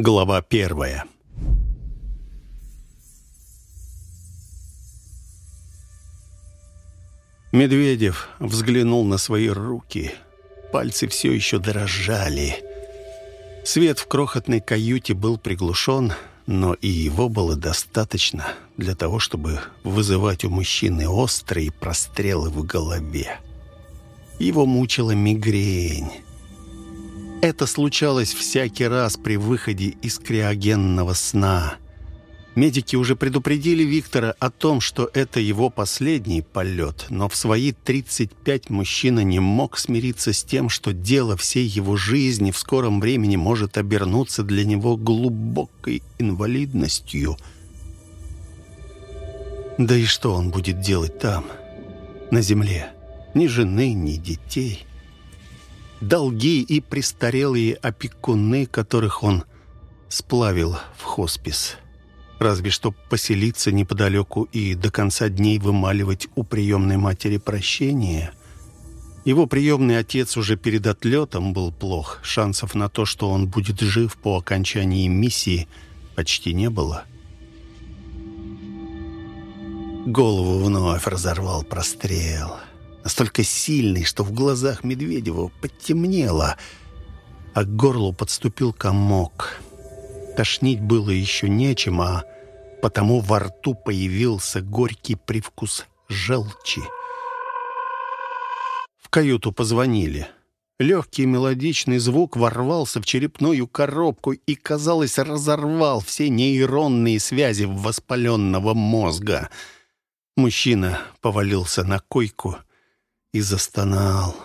Глава первая. Медведев взглянул на свои руки. Пальцы все еще дрожали. Свет в крохотной каюте был приглушен, но и его было достаточно для того, чтобы вызывать у мужчины острые прострелы в голове. Его мучила мигрень. Это случалось всякий раз при выходе из криогенного сна. Медики уже предупредили Виктора о том, что это его последний полет, но в свои 35 мужчина не мог смириться с тем, что дело всей его жизни в скором времени может обернуться для него глубокой инвалидностью. Да и что он будет делать там, на земле? Ни жены, ни детей долги и престарелые опекуны, которых он сплавил в хоспис. Разве что поселиться неподалеку и до конца дней вымаливать у приемной матери прощение. Его приемный отец уже перед отлетом был плох. Шансов на то, что он будет жив по окончании миссии, почти не было. Голову вновь разорвал прострел настолько сильный, что в глазах Медведева потемнело, а к горлу подступил комок. Тошнить было еще нечем, а потому во рту появился горький привкус желчи. В каюту позвонили. Легкий мелодичный звук ворвался в черепную коробку и, казалось, разорвал все нейронные связи воспаленного мозга. Мужчина повалился на койку и застонал.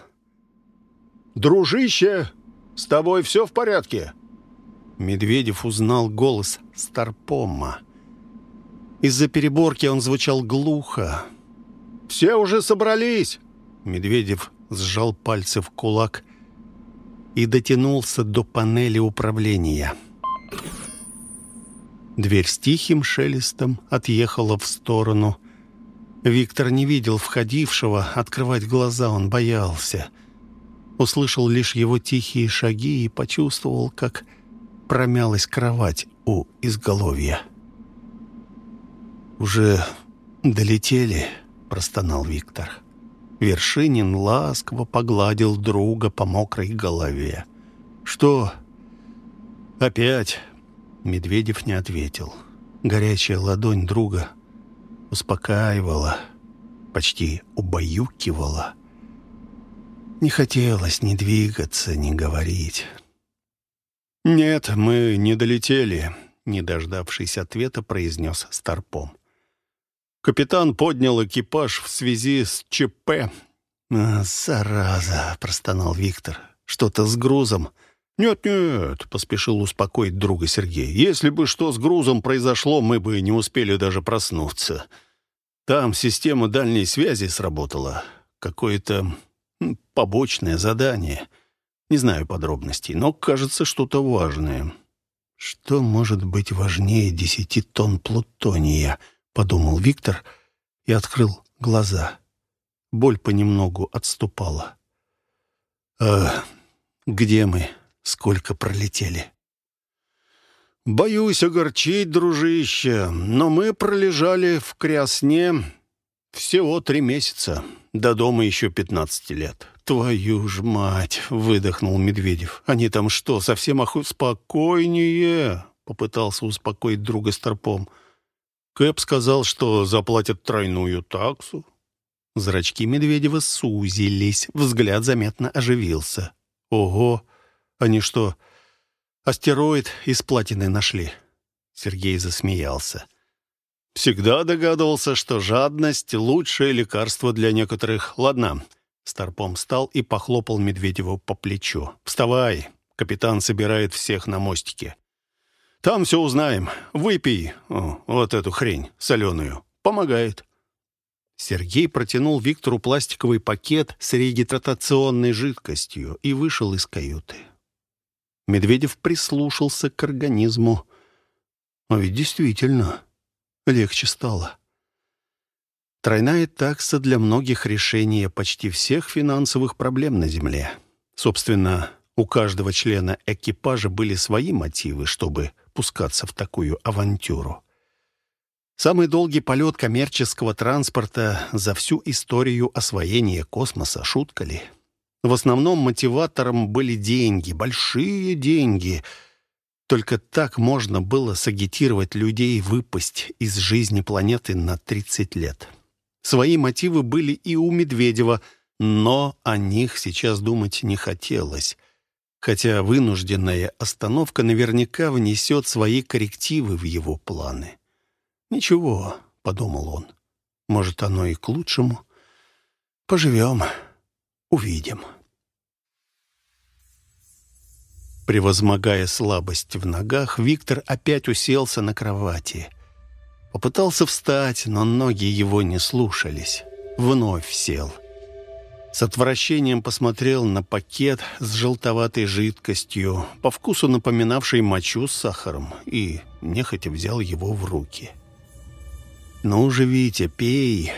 «Дружище, с тобой все в порядке?» Медведев узнал голос Старпома. Из-за переборки он звучал глухо. «Все уже собрались!» Медведев сжал пальцы в кулак и дотянулся до панели управления. Дверь с тихим шелестом отъехала в сторону. Виктор не видел входившего, открывать глаза он боялся. Услышал лишь его тихие шаги и почувствовал, как промялась кровать у изголовья. «Уже долетели?» — простонал Виктор. Вершинин ласково погладил друга по мокрой голове. «Что? Опять?» Медведев не ответил. Горячая ладонь друга успокаивала, почти убаюкивала. Не хотелось ни двигаться, ни говорить. «Нет, мы не долетели», — не дождавшись ответа, произнес Старпом. «Капитан поднял экипаж в связи с ЧП». «А, «Зараза!» — простонал Виктор. «Что-то с грузом». «Нет-нет», — поспешил успокоить друга Сергей. «Если бы что с грузом произошло, мы бы не успели даже проснуться. Там система дальней связи сработала. Какое-то побочное задание. Не знаю подробностей, но кажется что-то важное». «Что может быть важнее десяти тонн плутония?» — подумал Виктор и открыл глаза. Боль понемногу отступала. «А где мы?» Сколько пролетели. «Боюсь огорчить, дружище, но мы пролежали в Крясне всего три месяца, до дома еще пятнадцати лет». «Твою ж мать!» — выдохнул Медведев. «Они там что, совсем оху...» «Спокойнее!» — попытался успокоить друга Старпом. Кэп сказал, что заплатят тройную таксу. Зрачки Медведева сузились, взгляд заметно оживился. «Ого! Они что, астероид из платины нашли?» Сергей засмеялся. «Всегда догадывался, что жадность — лучшее лекарство для некоторых. Ладно». Старпом встал и похлопал Медведеву по плечу. «Вставай, капитан собирает всех на мостике. Там все узнаем. Выпей о, вот эту хрень соленую. Помогает». Сергей протянул Виктору пластиковый пакет с регидратационной жидкостью и вышел из каюты. Медведев прислушался к организму. А ведь действительно легче стало. Тройная такса для многих решения почти всех финансовых проблем на Земле. Собственно, У каждого члена экипажа были свои мотивы, чтобы пускаться в такую авантюру. Самый долгий полет коммерческого транспорта за всю историю освоения космоса, шутка ли? В основном мотиватором были деньги, большие деньги. Только так можно было сагитировать людей выпасть из жизни планеты на 30 лет. Свои мотивы были и у Медведева, но о них сейчас думать не хотелось. Хотя вынужденная остановка наверняка внесет свои коррективы в его планы. «Ничего», — подумал он, — «может, оно и к лучшему. Поживем, увидим». Превозмогая слабость в ногах, Виктор опять уселся на кровати. Попытался встать, но ноги его не слушались. Вновь сел. С отвращением посмотрел на пакет с желтоватой жидкостью, по вкусу напоминавший мочу с сахаром, и нехотя взял его в руки. — «Ну же, Витя, пей.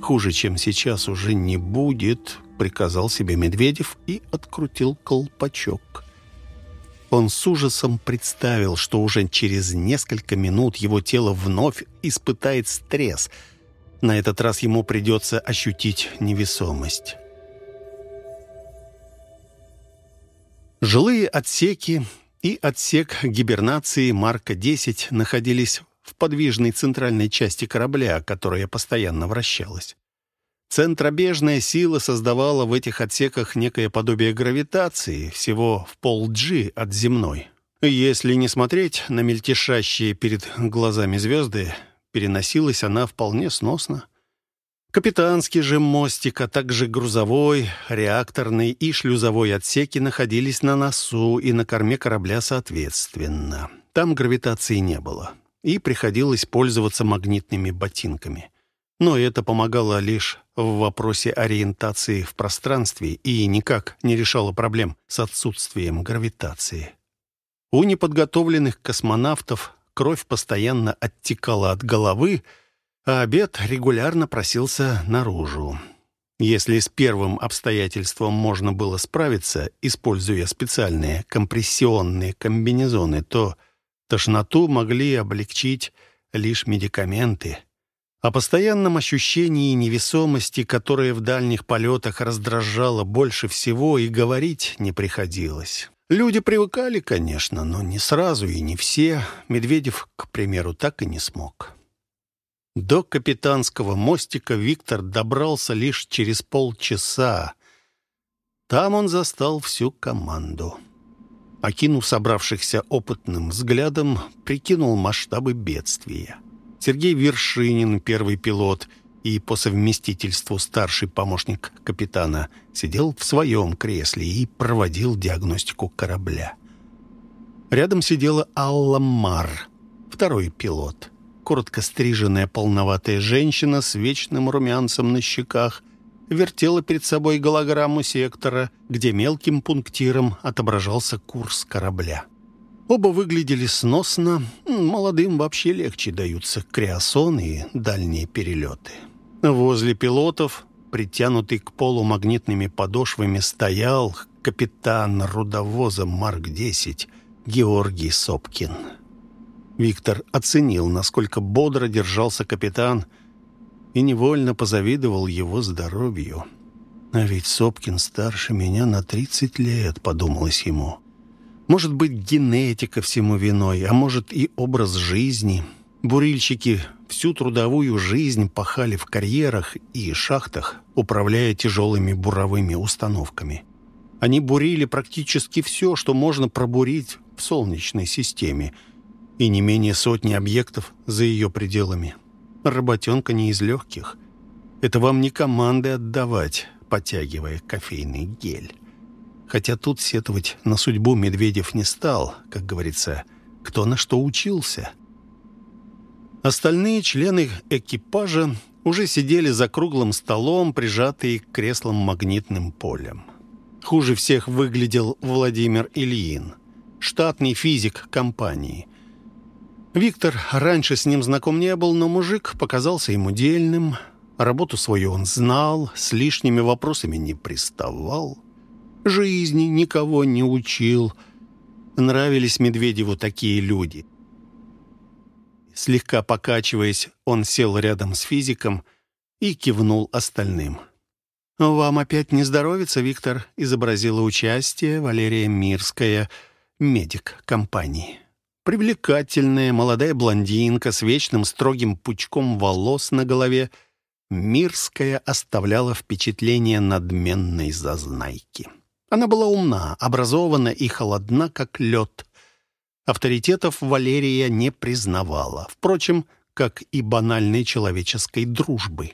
Хуже, чем сейчас, уже не будет», — приказал себе Медведев и открутил колпачок. Он с ужасом представил, что уже через несколько минут его тело вновь испытает стресс. На этот раз ему придется ощутить невесомость. Жилые отсеки и отсек гибернации Марка-10 находились в подвижной центральной части корабля, которая постоянно вращалась. Центробежная сила создавала в этих отсеках некое подобие гравитации, всего в пол-G от земной. Если не смотреть на мельтешащие перед глазами звезды, переносилась она вполне сносно. Капитанский же мостик, а также грузовой, реакторный и шлюзовой отсеки находились на носу и на корме корабля соответственно. Там гравитации не было и приходилось пользоваться магнитными ботинками. Но это помогало лишь в вопросе ориентации в пространстве и никак не решало проблем с отсутствием гравитации. У неподготовленных космонавтов кровь постоянно оттекала от головы, а обед регулярно просился наружу. Если с первым обстоятельством можно было справиться, используя специальные компрессионные комбинезоны, то Тошноту могли облегчить лишь медикаменты. О постоянном ощущении невесомости, которое в дальних полетах раздражало больше всего, и говорить не приходилось. Люди привыкали, конечно, но не сразу и не все. Медведев, к примеру, так и не смог. До капитанского мостика Виктор добрался лишь через полчаса. Там он застал всю команду. Окинув собравшихся опытным взглядом, прикинул масштабы бедствия. Сергей Вершинин, первый пилот и по совместительству старший помощник капитана, сидел в своем кресле и проводил диагностику корабля. Рядом сидела Алла Мар, второй пилот. Коротко стриженная полноватая женщина с вечным румянцем на щеках вертела перед собой голограмму сектора, где мелким пунктиром отображался курс корабля. Оба выглядели сносно, молодым вообще легче даются креосон и дальние перелеты. Возле пилотов, притянутый к полу магнитными подошвами, стоял капитан рудовоза Марк-10 Георгий Сопкин. Виктор оценил, насколько бодро держался капитан – и невольно позавидовал его здоровью. «А ведь Сопкин старше меня на 30 лет», — подумалось ему. «Может быть, генетика всему виной, а может и образ жизни. Бурильщики всю трудовую жизнь пахали в карьерах и шахтах, управляя тяжелыми буровыми установками. Они бурили практически все, что можно пробурить в Солнечной системе, и не менее сотни объектов за ее пределами. Работенка не из легких. Это вам не команды отдавать, потягивая кофейный гель. Хотя тут сетовать на судьбу Медведев не стал, как говорится, кто на что учился. Остальные члены экипажа уже сидели за круглым столом, прижатые к креслам магнитным полем. Хуже всех выглядел Владимир Ильин, штатный физик компании – Виктор раньше с ним знаком не был, но мужик показался ему дельным. Работу свою он знал, с лишними вопросами не приставал. Жизни никого не учил. Нравились Медведеву такие люди. Слегка покачиваясь, он сел рядом с физиком и кивнул остальным. «Вам опять не здоровится, Виктор?» — изобразила участие Валерия Мирская, медик компании. Привлекательная молодая блондинка с вечным строгим пучком волос на голове, Мирская оставляла впечатление надменной зазнайки. Она была умна, образована и холодна, как лед. Авторитетов Валерия не признавала. Впрочем, как и банальной человеческой дружбы.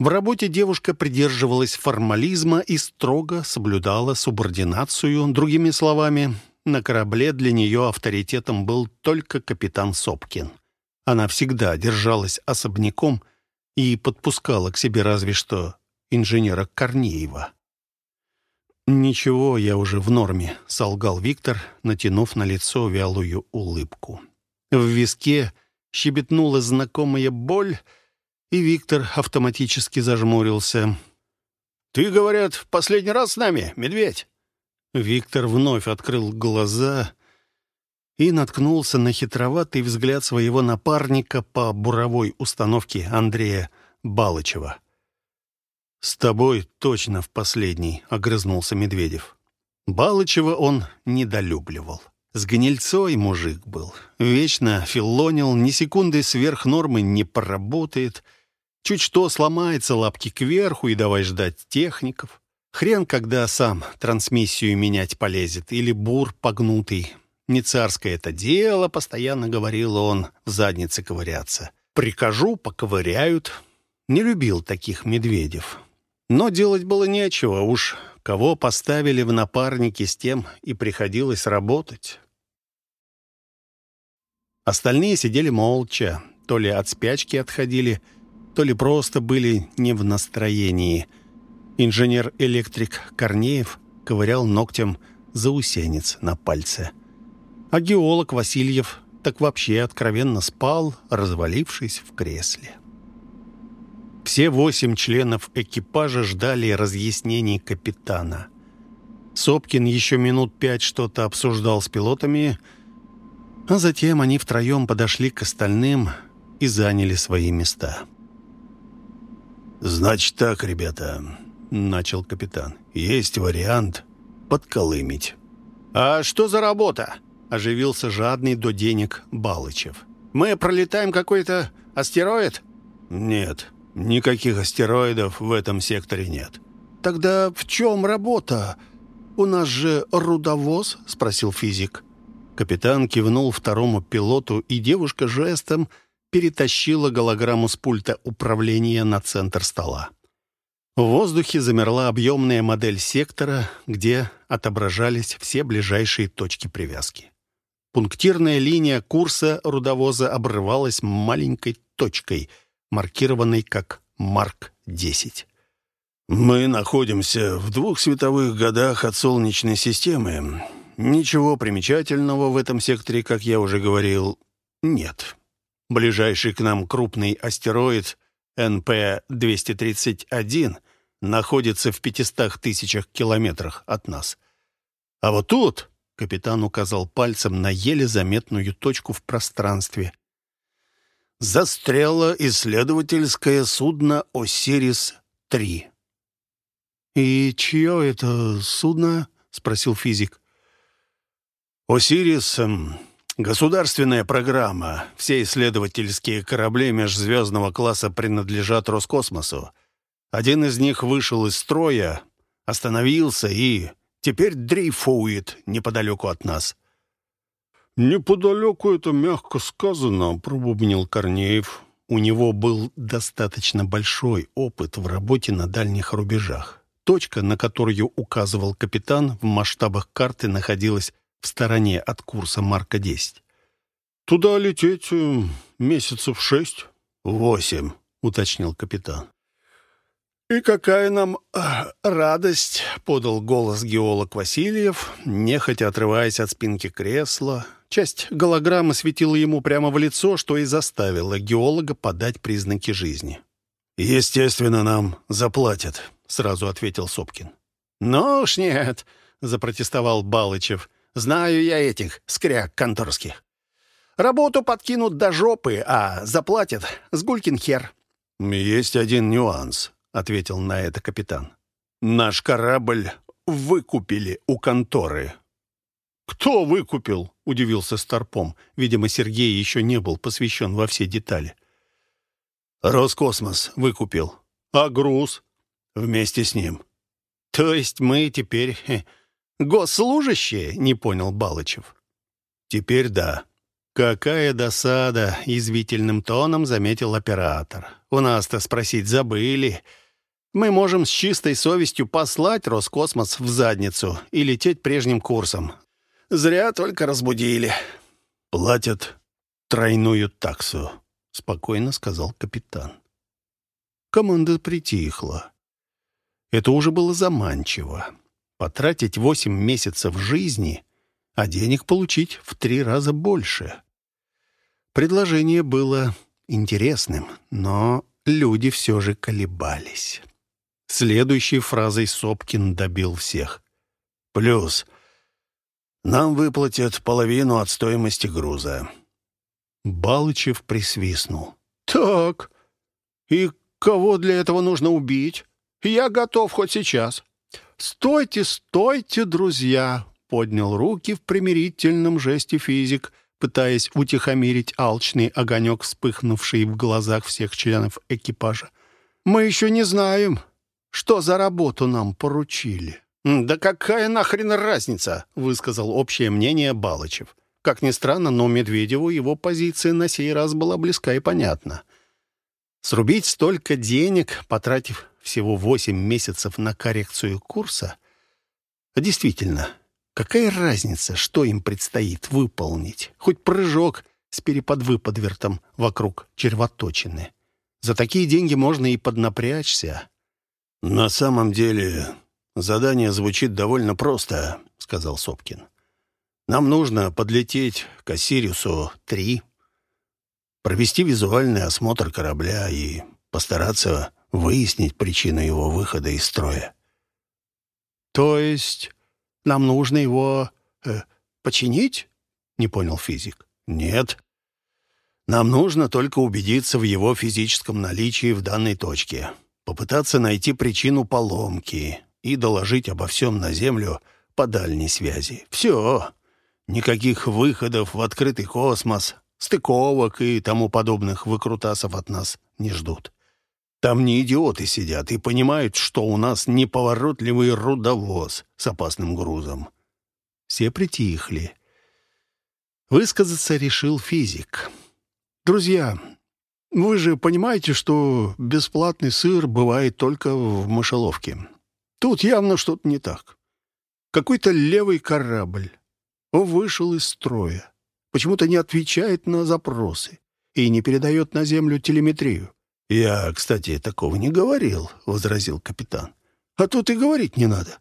В работе девушка придерживалась формализма и строго соблюдала субординацию. Другими словами, на корабле для нее авторитетом был только капитан Сопкин. Она всегда держалась особняком и подпускала к себе разве что инженера Корнеева. «Ничего, я уже в норме», — солгал Виктор, натянув на лицо вялую улыбку. В виске щебетнула знакомая боль, и Виктор автоматически зажмурился. «Ты, говорят, в последний раз с нами, медведь?» Виктор вновь открыл глаза и наткнулся на хитроватый взгляд своего напарника по буровой установке Андрея Балычева. «С тобой точно в последний», — огрызнулся Медведев. Балычева он недолюбливал. С гнильцой мужик был. Вечно филонил, ни секунды сверх нормы не поработает. Чуть что сломается лапки кверху и давай ждать техников. Хрен, когда сам трансмиссию менять полезет. Или бур погнутый. Не царское это дело, постоянно говорил он, в заднице ковыряться. Прикажу, поковыряют. Не любил таких медведев. Но делать было нечего, уж кого поставили в напарники, с тем и приходилось работать. Остальные сидели молча, то ли от спячки отходили, то ли просто были не в настроении. Инженер-электрик Корнеев ковырял ногтем заусенец на пальце. А геолог Васильев так вообще откровенно спал, развалившись в кресле. Все восемь членов экипажа ждали разъяснений капитана. Сопкин еще минут пять что-то обсуждал с пилотами, а затем они втроем подошли к остальным и заняли свои места. «Значит так, ребята», — начал капитан, — «есть вариант подколымить». «А что за работа?» — оживился жадный до денег Балычев. «Мы пролетаем какой-то астероид?» «Нет, Никаких астероидов в этом секторе нет. Тогда в чем работа? У нас же рудовоз, спросил физик. Капитан кивнул второму пилоту, и девушка жестом перетащила голограмму с пульта управления на центр стола. В воздухе замерла объемная модель сектора, где отображались все ближайшие точки привязки. Пунктирная линия курса рудовоза обрывалась маленькой точкой — маркированный как Марк-10. «Мы находимся в двух световых годах от Солнечной системы. Ничего примечательного в этом секторе, как я уже говорил, нет. Ближайший к нам крупный астероид НП-231 находится в 500 тысячах километрах от нас. А вот тут...» — капитан указал пальцем на еле заметную точку в пространстве застряло исследовательское судно «Осирис-3». «И чье это судно?» — спросил физик. «Осирис эм, — государственная программа. Все исследовательские корабли межзвездного класса принадлежат Роскосмосу. Один из них вышел из строя, остановился и теперь дрейфует неподалеку от нас. «Неподалеку это мягко сказано», — пробубнил Корнеев. У него был достаточно большой опыт в работе на дальних рубежах. Точка, на которую указывал капитан, в масштабах карты находилась в стороне от курса Марка-10. «Туда лететь э, месяцев шесть?» «Восемь», — уточнил капитан. «И какая нам э, радость!» — подал голос геолог Васильев, нехотя отрываясь от спинки кресла. Часть голограммы светила ему прямо в лицо, что и заставило геолога подать признаки жизни. «Естественно, нам заплатят», — сразу ответил Сопкин. «Ну уж нет», — запротестовал Балычев. «Знаю я этих скряк конторских. Работу подкинут до жопы, а заплатят с гулькин хер». «Есть один нюанс», — ответил на это капитан. «Наш корабль выкупили у конторы». «Кто выкупил?» — удивился Старпом. Видимо, Сергей еще не был посвящен во все детали. «Роскосмос выкупил. А груз?» «Вместе с ним». «То есть мы теперь госслужащие?» — не понял Балычев. «Теперь да». «Какая досада!» — язвительным тоном заметил оператор. «У нас-то спросить забыли. Мы можем с чистой совестью послать Роскосмос в задницу и лететь прежним курсом. Зря только разбудили». «Платят тройную таксу», — спокойно сказал капитан. Команда притихла. Это уже было заманчиво. Потратить восемь месяцев жизни, а денег получить в три раза больше. Предложение было интересным, но люди все же колебались. Следующей фразой Сопкин добил всех. «Плюс нам выплатят половину от стоимости груза». Балычев присвистнул. «Так, и кого для этого нужно убить? Я готов хоть сейчас». «Стойте, стойте, друзья!» — поднял руки в примирительном жесте физик, пытаясь утихомирить алчный огонек, вспыхнувший в глазах всех членов экипажа. «Мы еще не знаем, что за работу нам поручили». «Да какая нахрен разница?» — высказал общее мнение Балычев. Как ни странно, но Медведеву его позиция на сей раз была близка и понятна. Срубить столько денег, потратив всего восемь месяцев на коррекцию курса? Действительно, какая разница, что им предстоит выполнить? Хоть прыжок с переподвыподвертом вокруг червоточины. За такие деньги можно и поднапрячься. «На самом деле «Задание звучит довольно просто», — сказал Сопкин. «Нам нужно подлететь к Осириусу-3, провести визуальный осмотр корабля и постараться выяснить причину его выхода из строя». «То есть нам нужно его э, починить?» — не понял физик. «Нет. Нам нужно только убедиться в его физическом наличии в данной точке, попытаться найти причину поломки, и доложить обо всем на Землю по дальней связи. Все. Никаких выходов в открытый космос, стыковок и тому подобных выкрутасов от нас не ждут. Там не идиоты сидят и понимают, что у нас неповоротливый рудовоз с опасным грузом. Все притихли. Высказаться решил физик. «Друзья, вы же понимаете, что бесплатный сыр бывает только в мышеловке. Тут явно что-то не так. Какой-то левый корабль. Он вышел из строя. Почему-то не отвечает на запросы и не передает на Землю телеметрию. «Я, кстати, такого не говорил», — возразил капитан. «А тут и говорить не надо.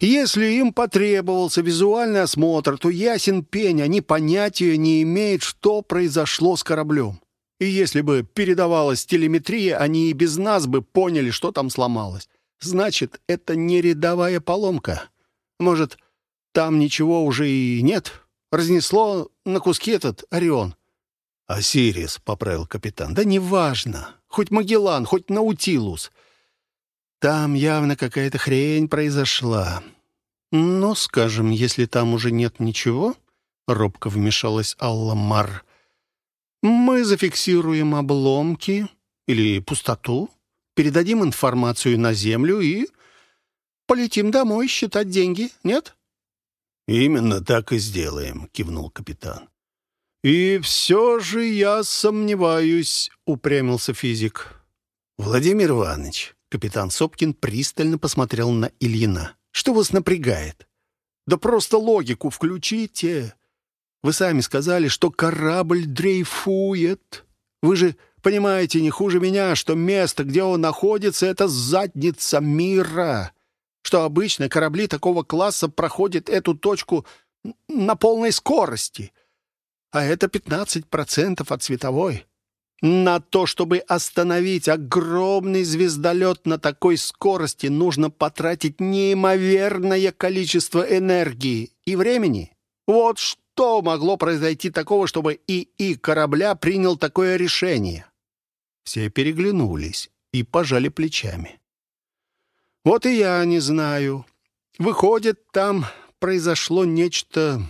Если им потребовался визуальный осмотр, то ясен пень, они понятия не имеют, что произошло с кораблем. И если бы передавалась телеметрия, они и без нас бы поняли, что там сломалось. Значит, это не рядовая поломка. Может, там ничего уже и нет? Разнесло на куски этот Орион. «Осирис», — поправил капитан. «Да неважно. Хоть Магеллан, хоть Наутилус. Там явно какая-то хрень произошла. Но, скажем, если там уже нет ничего...» — робко вмешалась Алла Мар. «Мы зафиксируем обломки или пустоту, передадим информацию на Землю и полетим домой считать деньги, нет?» «Именно так и сделаем», — кивнул капитан. «И все же я сомневаюсь», — упрямился физик. «Владимир Иванович», — капитан Сопкин пристально посмотрел на Ильина. «Что вас напрягает? Да просто логику включите. Вы сами сказали, что корабль дрейфует. Вы же Понимаете, не хуже меня, что место, где он находится, это задница мира. Что обычно корабли такого класса проходят эту точку на полной скорости. А это 15% от световой. На то, чтобы остановить огромный звездолет на такой скорости, нужно потратить неимоверное количество энергии и времени. Вот что могло произойти такого, чтобы ИИ корабля принял такое решение? Все переглянулись и пожали плечами. Вот и я не знаю. Выходит, там произошло нечто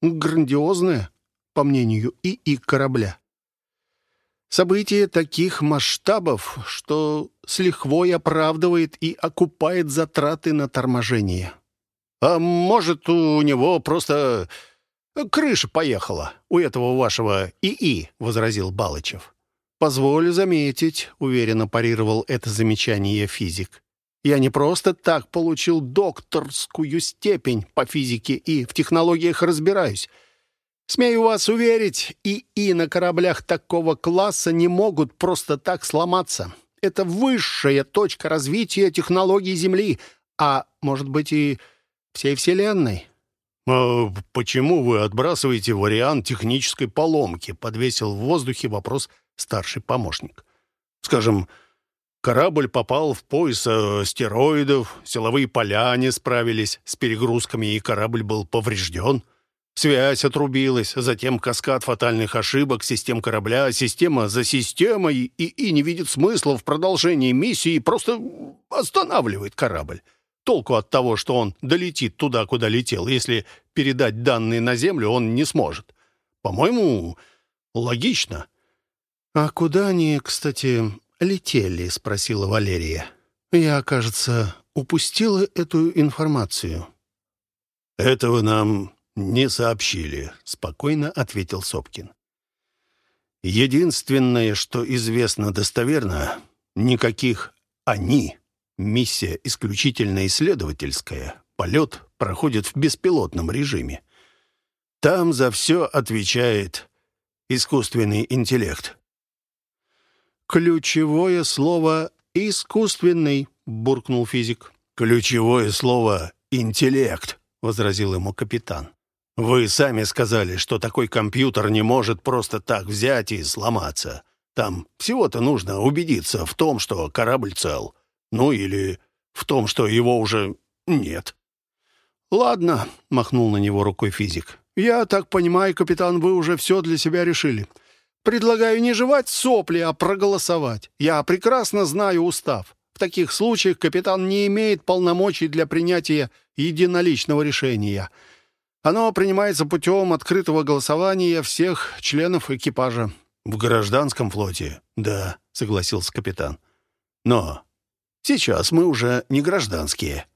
грандиозное, по мнению ИИ корабля. Событие таких масштабов, что с лихвой оправдывает и окупает затраты на торможение. А может, у него просто крыша поехала, у этого вашего ИИ, — возразил Балычев. «Позволю заметить», — уверенно парировал это замечание физик. «Я не просто так получил докторскую степень по физике и в технологиях разбираюсь. Смею вас уверить, ИИ на кораблях такого класса не могут просто так сломаться. Это высшая точка развития технологий Земли, а, может быть, и всей Вселенной. «А почему вы отбрасываете вариант технической поломки?» — подвесил в воздухе вопрос старший помощник. «Скажем, корабль попал в пояс стероидов, силовые поля не справились с перегрузками, и корабль был поврежден». Связь отрубилась, затем каскад фатальных ошибок, систем корабля, система за системой, и, и не видит смысла в продолжении миссии, просто останавливает корабль. Толку от того, что он долетит туда, куда летел, если передать данные на Землю он не сможет. По-моему, логично. «А куда они, кстати, летели?» — спросила Валерия. «Я, кажется, упустила эту информацию». «Этого нам «Не сообщили», — спокойно ответил Сопкин. «Единственное, что известно достоверно, никаких «они». Миссия исключительно исследовательская. Полет проходит в беспилотном режиме. Там за все отвечает искусственный интеллект». «Ключевое слово «искусственный», — буркнул физик. «Ключевое слово «интеллект», — возразил ему капитан. Вы сами сказали, что такой компьютер не может просто так взять и сломаться. Там всего-то нужно убедиться в том, что корабль цел. Ну или в том, что его уже нет. «Ладно», — махнул на него рукой физик. «Я так понимаю, капитан, вы уже все для себя решили. Предлагаю не жевать сопли, а проголосовать. Я прекрасно знаю устав. В таких случаях капитан не имеет полномочий для принятия единоличного решения». Оно принимается путем открытого голосования всех членов экипажа». «В гражданском флоте?» «Да», — согласился капитан. «Но сейчас мы уже не гражданские».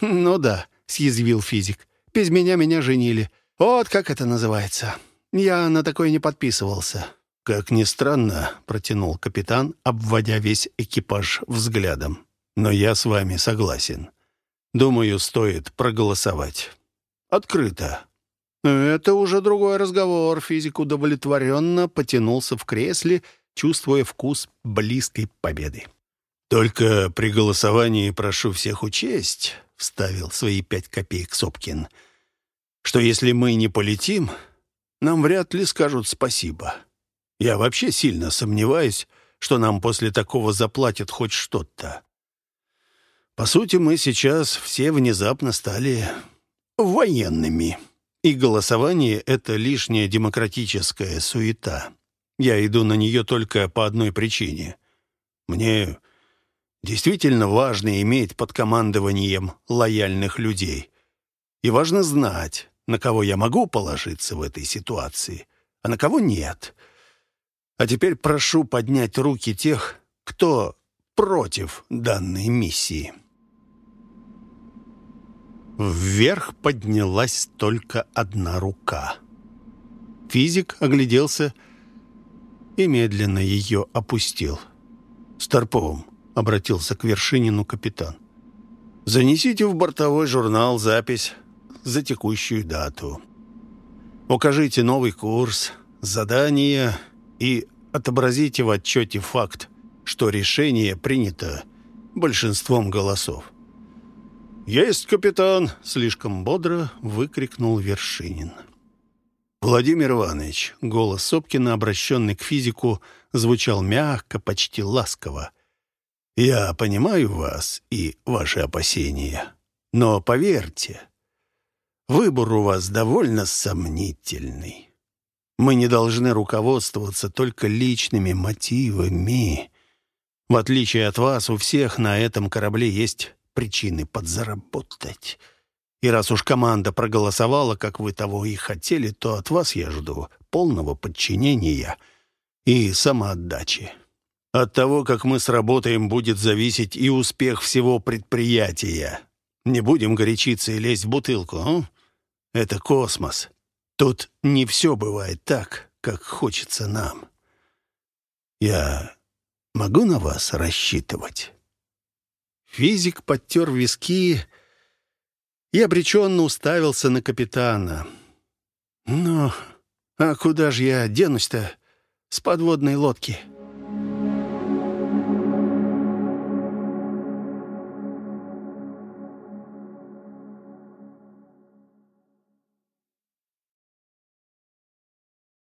«Ну да», — съязвил физик. «Без меня меня женили. Вот как это называется. Я на такое не подписывался». «Как ни странно», — протянул капитан, обводя весь экипаж взглядом. «Но я с вами согласен. Думаю, стоит проголосовать» открыто». «Это уже другой разговор», — физик удовлетворенно потянулся в кресле, чувствуя вкус близкой победы. «Только при голосовании прошу всех учесть», — вставил свои пять копеек Сопкин, «что если мы не полетим, нам вряд ли скажут спасибо. Я вообще сильно сомневаюсь, что нам после такого заплатят хоть что-то. По сути, мы сейчас все внезапно стали военными. И голосование — это лишняя демократическая суета. Я иду на нее только по одной причине. Мне действительно важно иметь под командованием лояльных людей. И важно знать, на кого я могу положиться в этой ситуации, а на кого нет. А теперь прошу поднять руки тех, кто против данной миссии. Вверх поднялась только одна рука. Физик огляделся и медленно ее опустил. «Старповым», — обратился к Вершинину капитан. «Занесите в бортовой журнал запись за текущую дату. Укажите новый курс, задание и отобразите в отчете факт, что решение принято большинством голосов. «Есть, капитан!» — слишком бодро выкрикнул Вершинин. «Владимир Иванович», — голос Сопкина, обращенный к физику, звучал мягко, почти ласково. «Я понимаю вас и ваши опасения, но поверьте, выбор у вас довольно сомнительный. Мы не должны руководствоваться только личными мотивами. В отличие от вас, у всех на этом корабле есть причины подзаработать». И раз уж команда проголосовала, как вы того и хотели, то от вас я жду полного подчинения и самоотдачи. От того, как мы сработаем, будет зависеть и успех всего предприятия. Не будем горячиться и лезть в бутылку, а? Это космос. Тут не все бывает так, как хочется нам. Я могу на вас рассчитывать?» Физик подтер виски и обреченно уставился на капитана. «Ну, а куда же я денусь-то с подводной лодки?»